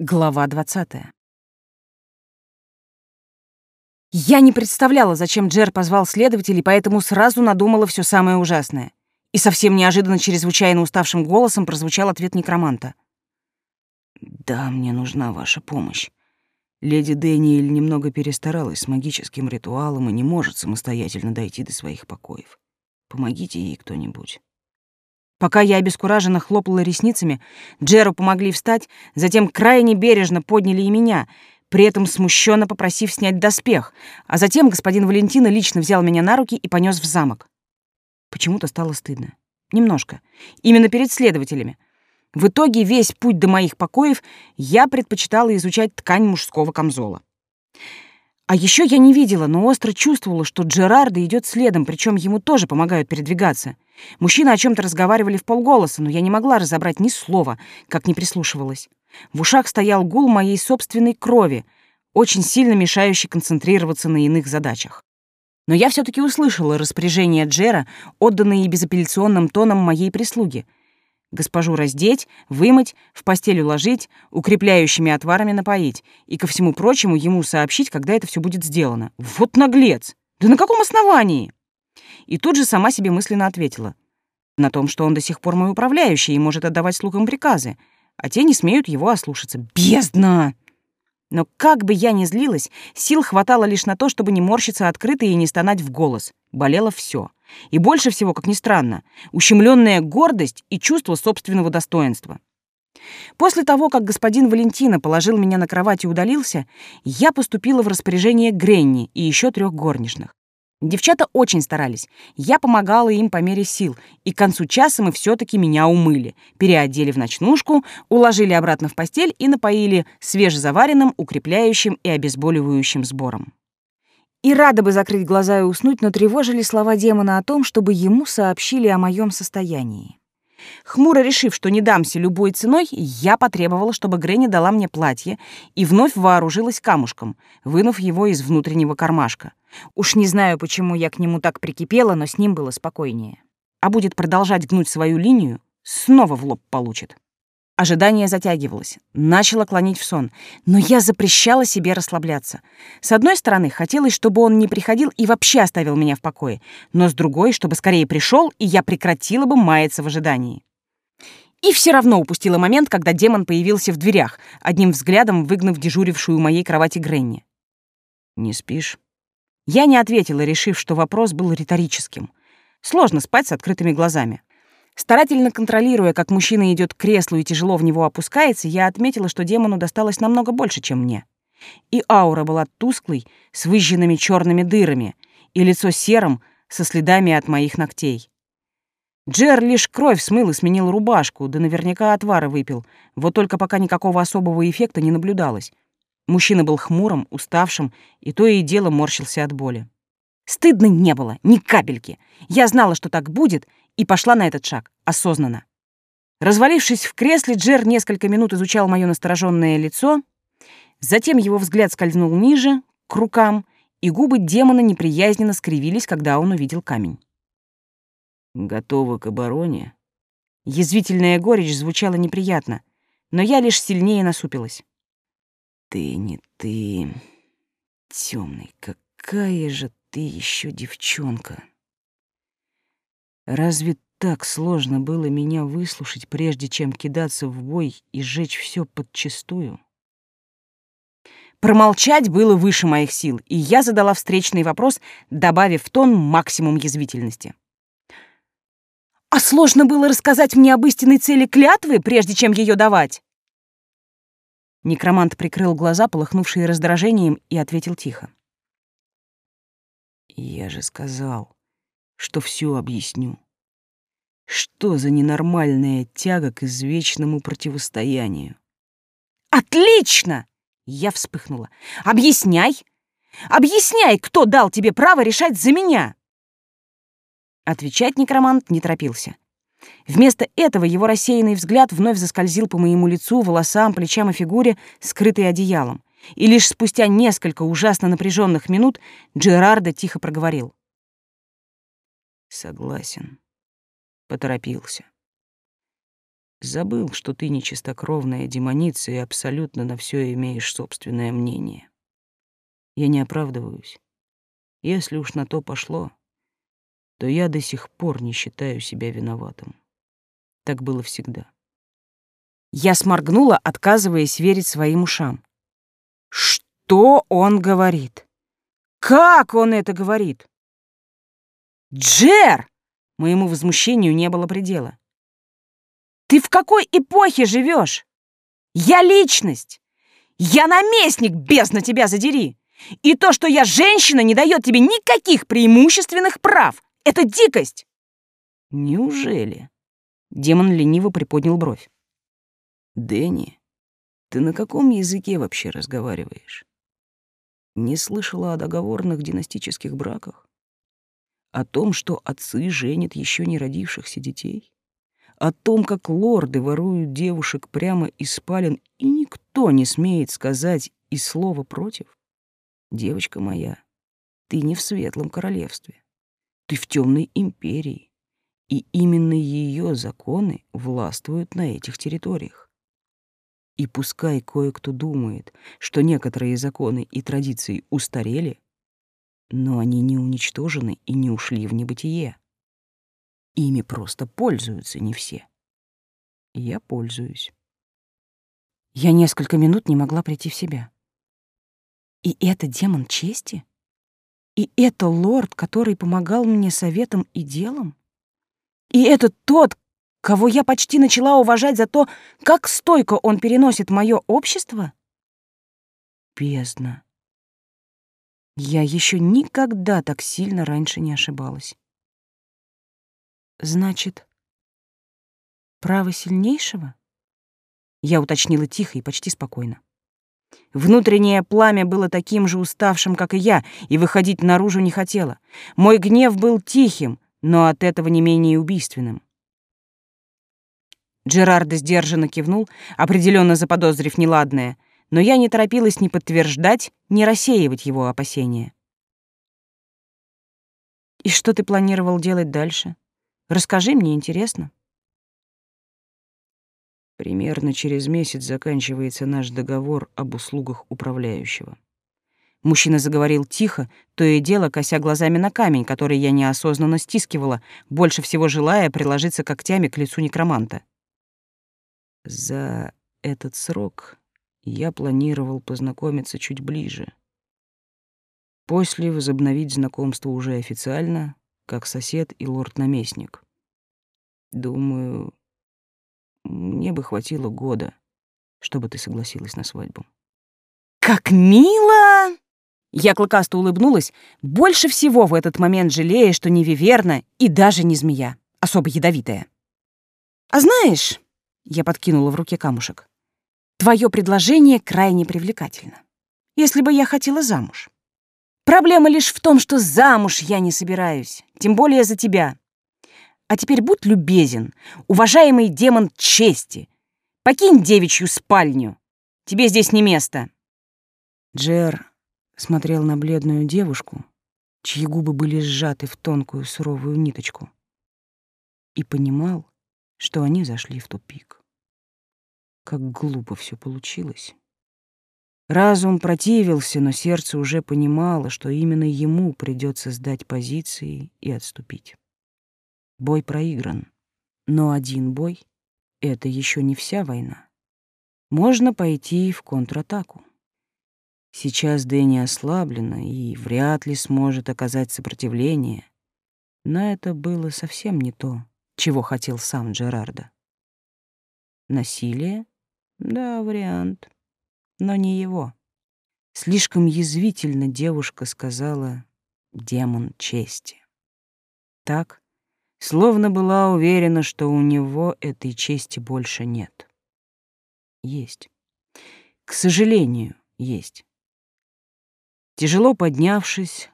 Глава 20. Я не представляла, зачем Джер позвал следователей, поэтому сразу надумала все самое ужасное. И совсем неожиданно чрезвычайно уставшим голосом прозвучал ответ некроманта. «Да, мне нужна ваша помощь. Леди Дэниэль немного перестаралась с магическим ритуалом и не может самостоятельно дойти до своих покоев. Помогите ей кто-нибудь». Пока я обескураженно хлопала ресницами, Джеру помогли встать, затем крайне бережно подняли и меня, при этом смущенно попросив снять доспех, а затем господин Валентина лично взял меня на руки и понес в замок. Почему-то стало стыдно. Немножко. Именно перед следователями. В итоге весь путь до моих покоев я предпочитала изучать ткань мужского камзола. А еще я не видела, но остро чувствовала, что Джерарда идет следом, причем ему тоже помогают передвигаться. Мужчины о чем то разговаривали в полголоса, но я не могла разобрать ни слова, как не прислушивалась. В ушах стоял гул моей собственной крови, очень сильно мешающий концентрироваться на иных задачах. Но я все таки услышала распоряжение Джера, отданные безапелляционным тоном моей прислуги — Госпожу раздеть, вымыть, в постель уложить, укрепляющими отварами напоить и, ко всему прочему, ему сообщить, когда это все будет сделано. Вот наглец! Да на каком основании? И тут же сама себе мысленно ответила. На том, что он до сих пор мой управляющий и может отдавать слугам приказы, а те не смеют его ослушаться. Бездна! Но как бы я ни злилась, сил хватало лишь на то, чтобы не морщиться открыто и не стонать в голос. Болело все. И больше всего, как ни странно, ущемленная гордость и чувство собственного достоинства. После того, как господин Валентина положил меня на кровать и удалился, я поступила в распоряжение Гренни и еще трех горничных. Девчата очень старались. Я помогала им по мере сил, и к концу часа мы все таки меня умыли, переодели в ночнушку, уложили обратно в постель и напоили свежезаваренным, укрепляющим и обезболивающим сбором. И рада бы закрыть глаза и уснуть, но тревожили слова демона о том, чтобы ему сообщили о моем состоянии. Хмуро решив, что не дамся любой ценой, я потребовала, чтобы Гренни дала мне платье и вновь вооружилась камушком, вынув его из внутреннего кармашка. Уж не знаю, почему я к нему так прикипела, но с ним было спокойнее. А будет продолжать гнуть свою линию, снова в лоб получит. Ожидание затягивалось, начало клонить в сон, но я запрещала себе расслабляться. С одной стороны, хотелось, чтобы он не приходил и вообще оставил меня в покое, но с другой, чтобы скорее пришел, и я прекратила бы маяться в ожидании. И все равно упустила момент, когда демон появился в дверях, одним взглядом выгнав дежурившую у моей кровати Гренни. «Не спишь?» Я не ответила, решив, что вопрос был риторическим. Сложно спать с открытыми глазами. Старательно контролируя, как мужчина идет к креслу и тяжело в него опускается, я отметила, что демону досталось намного больше, чем мне. И аура была тусклой, с выжженными черными дырами, и лицо серым, со следами от моих ногтей. Джер лишь кровь смыл и сменил рубашку, да наверняка отвары выпил, вот только пока никакого особого эффекта не наблюдалось. Мужчина был хмурым, уставшим, и то и дело морщился от боли. Стыдно не было, ни капельки. Я знала, что так будет, и пошла на этот шаг осознанно. Развалившись в кресле, Джер несколько минут изучал мое настороженное лицо, затем его взгляд скользнул ниже, к рукам, и губы демона неприязненно скривились, когда он увидел камень. «Готовы к обороне?» Язвительная горечь звучала неприятно, но я лишь сильнее насупилась. «Ты не ты, темный, какая же ты еще девчонка!» Разве так сложно было меня выслушать, прежде чем кидаться в бой и сжечь все подчистую? Промолчать было выше моих сил, и я задала встречный вопрос, добавив в тон максимум язвительности. «А сложно было рассказать мне об истинной цели клятвы, прежде чем ее давать?» Некромант прикрыл глаза, полыхнувшие раздражением, и ответил тихо. «Я же сказал, что все объясню. Что за ненормальная тяга к извечному противостоянию? «Отлично!» — я вспыхнула. «Объясняй! Объясняй, кто дал тебе право решать за меня!» Отвечать некромант не торопился. Вместо этого его рассеянный взгляд вновь заскользил по моему лицу, волосам, плечам и фигуре, скрытой одеялом. И лишь спустя несколько ужасно напряженных минут Джерардо тихо проговорил. Согласен. Поторопился. Забыл, что ты не чистокровная демоница и абсолютно на все имеешь собственное мнение. Я не оправдываюсь. Если уж на то пошло, то я до сих пор не считаю себя виноватым. Так было всегда. Я сморгнула, отказываясь верить своим ушам. Что он говорит? Как он это говорит? Джер! Моему возмущению не было предела. Ты в какой эпохе живешь? Я личность. Я наместник, бездна тебя задери. И то, что я женщина, не дает тебе никаких преимущественных прав. Это дикость. Неужели? Демон лениво приподнял бровь. Дэнни, ты на каком языке вообще разговариваешь? Не слышала о договорных династических браках? О том, что отцы женят еще не родившихся детей? О том, как лорды воруют девушек прямо из спален, и никто не смеет сказать и слова против? Девочка моя, ты не в светлом королевстве. Ты в темной империи, и именно ее законы властвуют на этих территориях. И пускай кое-кто думает, что некоторые законы и традиции устарели, но они не уничтожены и не ушли в небытие. Ими просто пользуются не все. Я пользуюсь. Я несколько минут не могла прийти в себя. И это демон чести? И это лорд, который помогал мне советом и делом? И это тот, кого я почти начала уважать за то, как стойко он переносит мое общество? Бездна. Я еще никогда так сильно раньше не ошибалась. Значит, право сильнейшего? Я уточнила тихо и почти спокойно. Внутреннее пламя было таким же уставшим, как и я, и выходить наружу не хотело. Мой гнев был тихим, но от этого не менее убийственным. Джерардо сдержанно кивнул, определенно заподозрив неладное, но я не торопилась ни подтверждать, ни рассеивать его опасения. «И что ты планировал делать дальше? Расскажи, мне интересно». Примерно через месяц заканчивается наш договор об услугах управляющего. Мужчина заговорил тихо, то и дело кося глазами на камень, который я неосознанно стискивала, больше всего желая приложиться когтями к лицу некроманта. За этот срок я планировал познакомиться чуть ближе. После возобновить знакомство уже официально, как сосед и лорд-наместник. Думаю, мне бы хватило года, чтобы ты согласилась на свадьбу. Как мило! Я клыкасто улыбнулась, больше всего в этот момент жалея, что не виверна и даже не змея, особо ядовитая. А знаешь, я подкинула в руке камушек, твое предложение крайне привлекательно. Если бы я хотела замуж. Проблема лишь в том, что замуж я не собираюсь, тем более за тебя. А теперь будь любезен, уважаемый демон чести. Покинь девичью спальню. Тебе здесь не место. Джер смотрел на бледную девушку, чьи губы были сжаты в тонкую суровую ниточку, и понимал, что они зашли в тупик. Как глупо все получилось. Разум противился, но сердце уже понимало, что именно ему придется сдать позиции и отступить. Бой проигран. Но один бой — это еще не вся война. Можно пойти в контратаку. Сейчас Дэнни ослаблена и вряд ли сможет оказать сопротивление. Но это было совсем не то, чего хотел сам Джерардо. Насилие? Да, вариант. Но не его. Слишком язвительно девушка сказала «демон чести». Так, словно была уверена, что у него этой чести больше нет. Есть. К сожалению, есть. Тяжело поднявшись,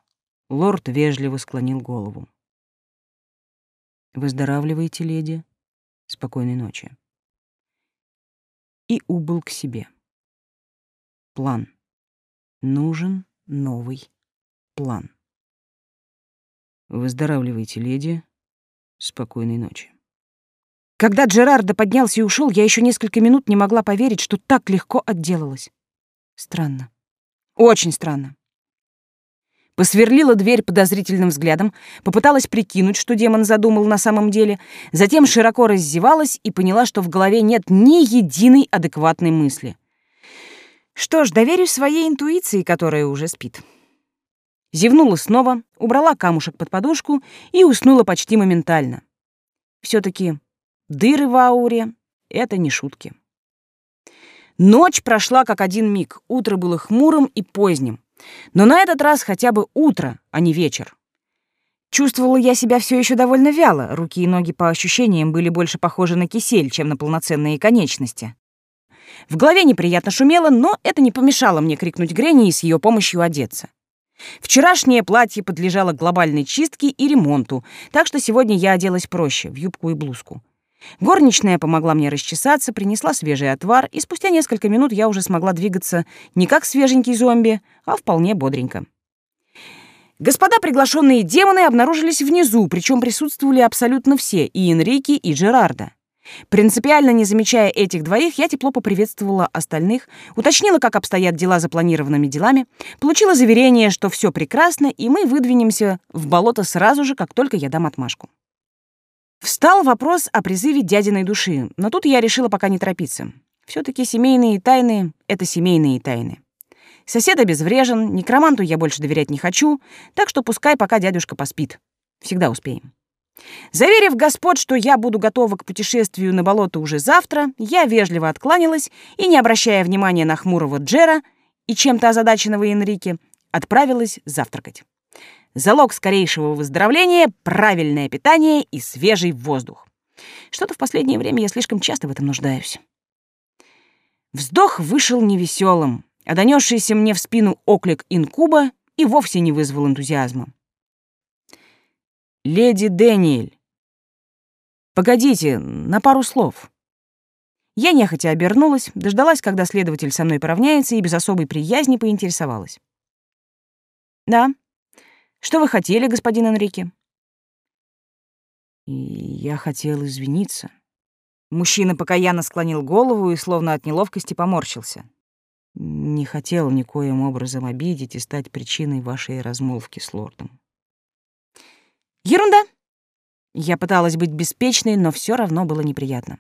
лорд вежливо склонил голову. «Выздоравливайте, леди. Спокойной ночи». И убыл к себе. План. Нужен новый план. «Выздоравливайте, леди. Спокойной ночи. Когда Джерардо поднялся и ушел, я еще несколько минут не могла поверить, что так легко отделалась. Странно. Очень странно. Посверлила дверь подозрительным взглядом, попыталась прикинуть, что демон задумал на самом деле, затем широко раззевалась и поняла, что в голове нет ни единой адекватной мысли. Что ж, доверюсь своей интуиции, которая уже спит. Зевнула снова, убрала камушек под подушку и уснула почти моментально. все таки дыры в ауре — это не шутки. Ночь прошла как один миг, утро было хмурым и поздним. Но на этот раз хотя бы утро, а не вечер. Чувствовала я себя все еще довольно вяло, руки и ноги по ощущениям были больше похожи на кисель, чем на полноценные конечности. В голове неприятно шумело, но это не помешало мне крикнуть Гренни и с ее помощью одеться. Вчерашнее платье подлежало глобальной чистке и ремонту, так что сегодня я оделась проще, в юбку и блузку. Горничная помогла мне расчесаться, принесла свежий отвар, и спустя несколько минут я уже смогла двигаться не как свеженький зомби, а вполне бодренько. Господа приглашенные демоны обнаружились внизу, причем присутствовали абсолютно все, и Энрике, и Джерарда. Принципиально не замечая этих двоих, я тепло поприветствовала остальных, уточнила, как обстоят дела запланированными делами, получила заверение, что все прекрасно, и мы выдвинемся в болото сразу же, как только я дам отмашку. Встал вопрос о призыве дядиной души, но тут я решила пока не торопиться. все таки семейные тайны — это семейные тайны. Сосед обезврежен, некроманту я больше доверять не хочу, так что пускай пока дядюшка поспит. Всегда успеем. Заверив господ, что я буду готова к путешествию на болото уже завтра, я вежливо откланялась и, не обращая внимания на хмурого Джера и чем-то озадаченного Энрике, отправилась завтракать. Залог скорейшего выздоровления — правильное питание и свежий воздух. Что-то в последнее время я слишком часто в этом нуждаюсь. Вздох вышел невеселым, а донесшийся мне в спину оклик инкуба и вовсе не вызвал энтузиазма. «Леди Дэниэль!» «Погодите, на пару слов». Я нехотя обернулась, дождалась, когда следователь со мной поравняется, и без особой приязни поинтересовалась. «Да, что вы хотели, господин Энрике? Я хотел извиниться. Мужчина покаянно склонил голову и словно от неловкости поморщился. Не хотел никоим образом обидеть и стать причиной вашей размолвки с лордом. Ерунда. Я пыталась быть беспечной, но все равно было неприятно.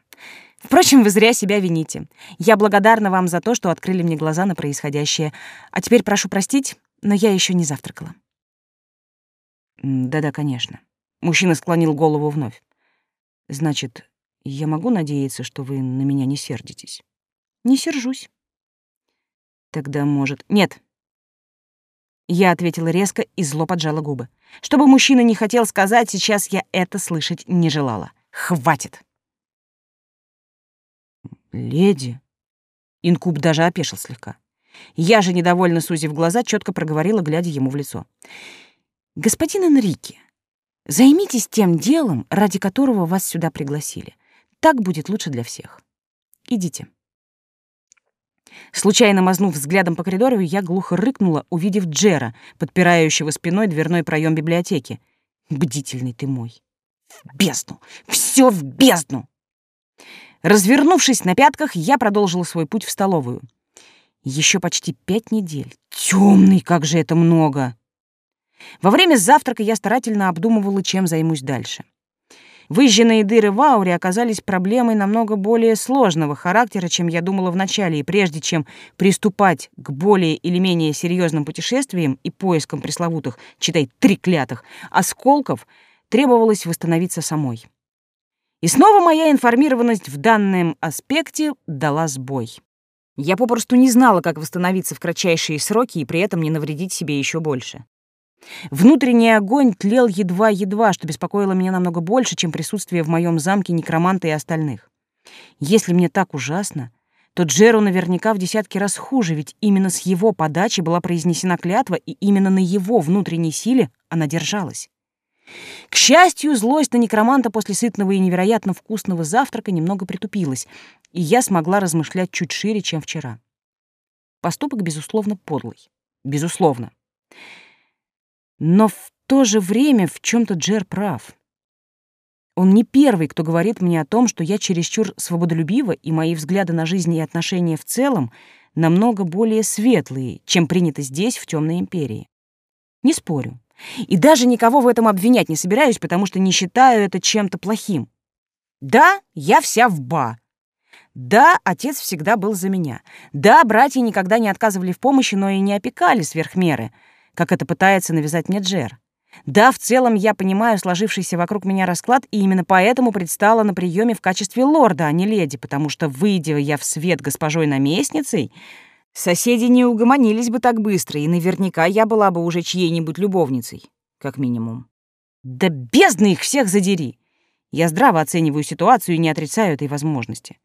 Впрочем, вы зря себя вините. Я благодарна вам за то, что открыли мне глаза на происходящее. А теперь прошу простить, но я еще не завтракала. Да-да, конечно. Мужчина склонил голову вновь. Значит, я могу надеяться, что вы на меня не сердитесь? Не сержусь. Тогда, может... Нет. Я ответила резко и зло поджала губы. Чтобы мужчина не хотел сказать, сейчас я это слышать не желала. Хватит. Леди. Инкуб даже опешил слегка. Я же, недовольно сузив глаза, четко проговорила, глядя ему в лицо. «Господин Энрике, займитесь тем делом, ради которого вас сюда пригласили. Так будет лучше для всех. Идите». Случайно мазнув взглядом по коридору, я глухо рыкнула, увидев Джера, подпирающего спиной дверной проем библиотеки. «Бдительный ты мой! В бездну! Все в бездну!» Развернувшись на пятках, я продолжила свой путь в столовую. Еще почти пять недель. Темный, как же это много! Во время завтрака я старательно обдумывала, чем займусь дальше. Выжженные дыры в ауре оказались проблемой намного более сложного характера, чем я думала вначале, и прежде чем приступать к более или менее серьезным путешествиям и поискам пресловутых, читай, триклятых, осколков, требовалось восстановиться самой. И снова моя информированность в данном аспекте дала сбой. Я попросту не знала, как восстановиться в кратчайшие сроки и при этом не навредить себе еще больше. Внутренний огонь тлел едва-едва, что беспокоило меня намного больше, чем присутствие в моем замке некроманта и остальных. Если мне так ужасно, то Джеру наверняка в десятки раз хуже, ведь именно с его подачи была произнесена клятва, и именно на его внутренней силе она держалась. К счастью, злость на некроманта после сытного и невероятно вкусного завтрака немного притупилась, и я смогла размышлять чуть шире, чем вчера. Поступок, безусловно, подлый. Безусловно. Но в то же время в чем то Джер прав. Он не первый, кто говорит мне о том, что я чересчур свободолюбива, и мои взгляды на жизнь и отношения в целом намного более светлые, чем принято здесь, в Темной империи. Не спорю. И даже никого в этом обвинять не собираюсь, потому что не считаю это чем-то плохим. Да, я вся в ба. Да, отец всегда был за меня. Да, братья никогда не отказывали в помощи, но и не опекали сверх меры, как это пытается навязать мне Джер. Да, в целом я понимаю сложившийся вокруг меня расклад, и именно поэтому предстала на приеме в качестве лорда, а не леди, потому что, выйдя я в свет госпожой-наместницей, соседи не угомонились бы так быстро, и наверняка я была бы уже чьей-нибудь любовницей, как минимум. Да бездны их всех задери! Я здраво оцениваю ситуацию и не отрицаю этой возможности.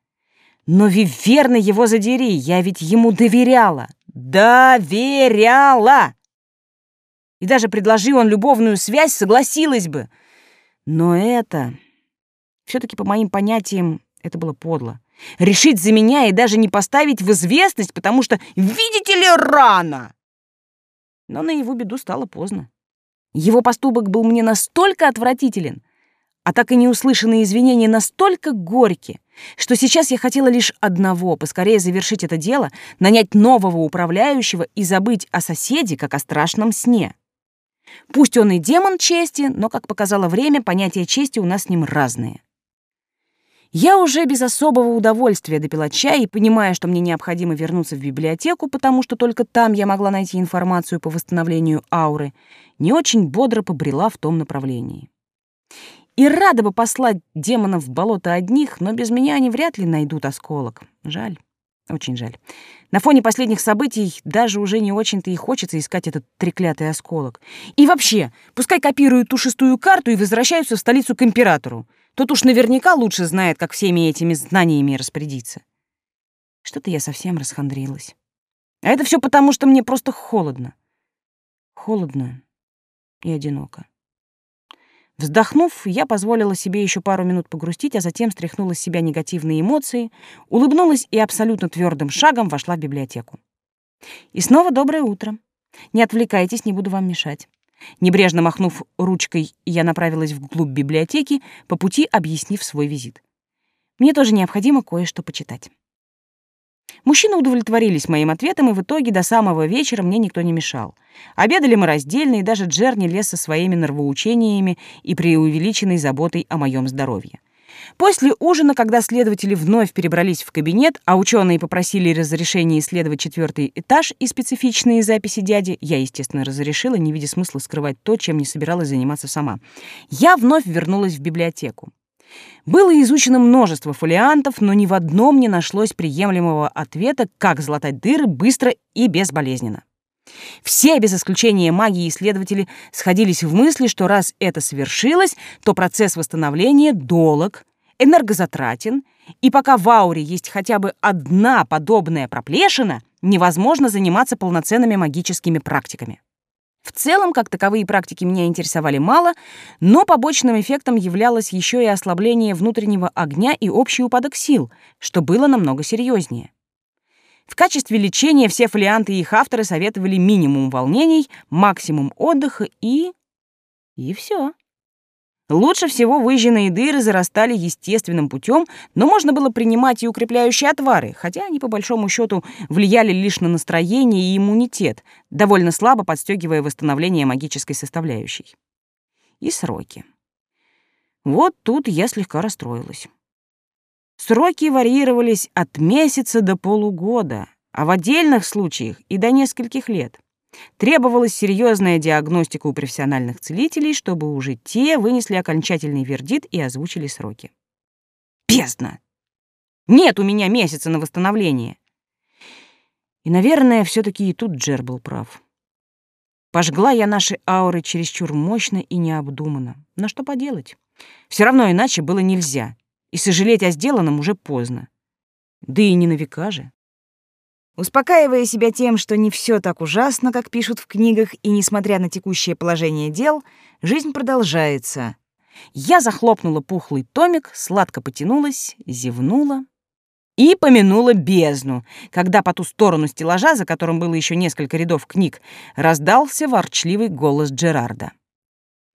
Но виверно его задери, я ведь ему доверяла. Доверяла! И даже предложи он любовную связь, согласилась бы. Но это... все таки по моим понятиям, это было подло. Решить за меня и даже не поставить в известность, потому что, видите ли, рано. Но на его беду стало поздно. Его поступок был мне настолько отвратителен, а так и неуслышанные извинения настолько горькие, что сейчас я хотела лишь одного — поскорее завершить это дело, нанять нового управляющего и забыть о соседе, как о страшном сне. Пусть он и демон чести, но, как показало время, понятия чести у нас с ним разные. Я уже без особого удовольствия допила чай и, понимая, что мне необходимо вернуться в библиотеку, потому что только там я могла найти информацию по восстановлению ауры, не очень бодро побрела в том направлении. И рада бы послать демонов в болото одних, но без меня они вряд ли найдут осколок. Жаль. Очень жаль. На фоне последних событий даже уже не очень-то и хочется искать этот треклятый осколок. И вообще, пускай копируют ту шестую карту и возвращаются в столицу к императору. Тот уж наверняка лучше знает, как всеми этими знаниями распорядиться. Что-то я совсем расхандрилась. А это все потому, что мне просто холодно. Холодно и одиноко. Вздохнув, я позволила себе еще пару минут погрустить, а затем стряхнула с себя негативные эмоции, улыбнулась и абсолютно твердым шагом вошла в библиотеку. И снова доброе утро. Не отвлекайтесь, не буду вам мешать. Небрежно махнув ручкой, я направилась вглубь библиотеки, по пути объяснив свой визит. Мне тоже необходимо кое-что почитать. Мужчины удовлетворились моим ответом, и в итоге до самого вечера мне никто не мешал. Обедали мы раздельно, и даже Джер не лез со своими нравоучениями и преувеличенной заботой о моем здоровье. После ужина, когда следователи вновь перебрались в кабинет, а ученые попросили разрешения исследовать четвертый этаж и специфичные записи дяди, я, естественно, разрешила, не видя смысла скрывать то, чем не собиралась заниматься сама. Я вновь вернулась в библиотеку. Было изучено множество фолиантов, но ни в одном не нашлось приемлемого ответа, как залатать дыры быстро и безболезненно. Все, без исключения магии исследователи, сходились в мысли, что раз это свершилось, то процесс восстановления долог, энергозатратен, и пока в ауре есть хотя бы одна подобная проплешина, невозможно заниматься полноценными магическими практиками. В целом, как таковые практики меня интересовали мало, но побочным эффектом являлось еще и ослабление внутреннего огня и общий упадок сил, что было намного серьезнее. В качестве лечения все фолианты и их авторы советовали минимум волнений, максимум отдыха и... и все. Лучше всего выжженные дыры зарастали естественным путем, но можно было принимать и укрепляющие отвары, хотя они по большому счету влияли лишь на настроение и иммунитет, довольно слабо подстегивая восстановление магической составляющей. И сроки. Вот тут я слегка расстроилась. Сроки варьировались от месяца до полугода, а в отдельных случаях и до нескольких лет. Требовалась серьезная диагностика у профессиональных целителей, чтобы уже те вынесли окончательный вердикт и озвучили сроки. Бездна! Нет у меня месяца на восстановление. И, наверное, все таки и тут Джер был прав. Пожгла я наши ауры чересчур мощно и необдуманно. Но что поделать? Все равно иначе было нельзя. И сожалеть о сделанном уже поздно. Да и не на века же. Успокаивая себя тем, что не все так ужасно, как пишут в книгах, и несмотря на текущее положение дел, жизнь продолжается. Я захлопнула пухлый томик, сладко потянулась, зевнула и помянула бездну, когда по ту сторону стеллажа, за которым было еще несколько рядов книг, раздался ворчливый голос Джерарда.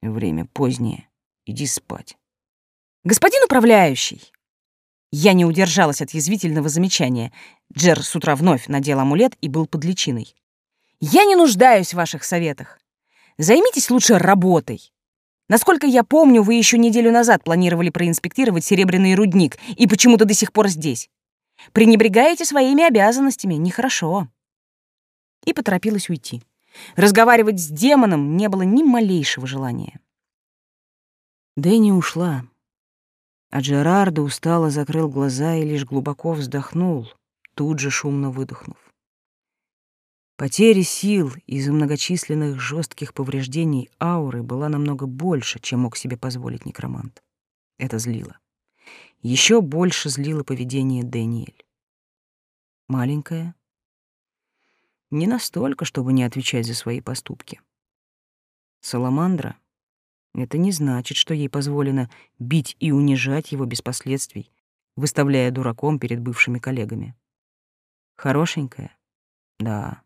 «Время позднее. Иди спать». Господин управляющий, я не удержалась от язвительного замечания. Джер с утра вновь надел амулет и был под личиной. Я не нуждаюсь в ваших советах. Займитесь лучше работой. Насколько я помню, вы еще неделю назад планировали проинспектировать серебряный рудник и почему-то до сих пор здесь. Пренебрегаете своими обязанностями, нехорошо. И поторопилась уйти. Разговаривать с демоном не было ни малейшего желания. Дэнни ушла, а Джерардо устало закрыл глаза и лишь глубоко вздохнул, тут же шумно выдохнув. Потеря сил из-за многочисленных жестких повреждений ауры была намного больше, чем мог себе позволить некромант. Это злило. Еще больше злило поведение Дэниэль. Маленькая. Не настолько, чтобы не отвечать за свои поступки. Саламандра — это не значит, что ей позволено бить и унижать его без последствий, выставляя дураком перед бывшими коллегами. Хорошенькая? Да.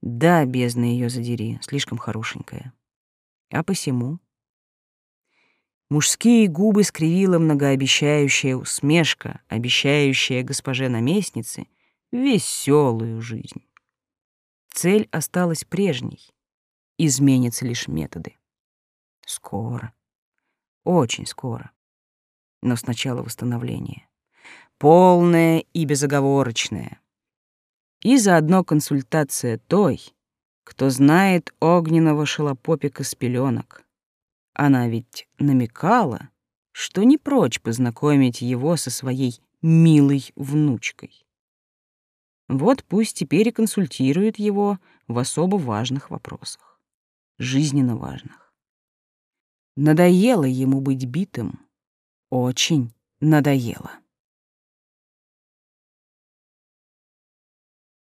Да, бездна ее задери, слишком хорошенькая. А посему? Мужские губы скривила многообещающая усмешка, обещающая госпоже наместнице веселую жизнь. Цель осталась прежней, изменятся лишь методы. Скоро, очень скоро. Но сначала восстановление. Полное и безоговорочное и заодно консультация той, кто знает огненного шелопопика с пеленок. Она ведь намекала, что не прочь познакомить его со своей милой внучкой. Вот пусть теперь и консультирует его в особо важных вопросах, жизненно важных. Надоело ему быть битым, очень надоело.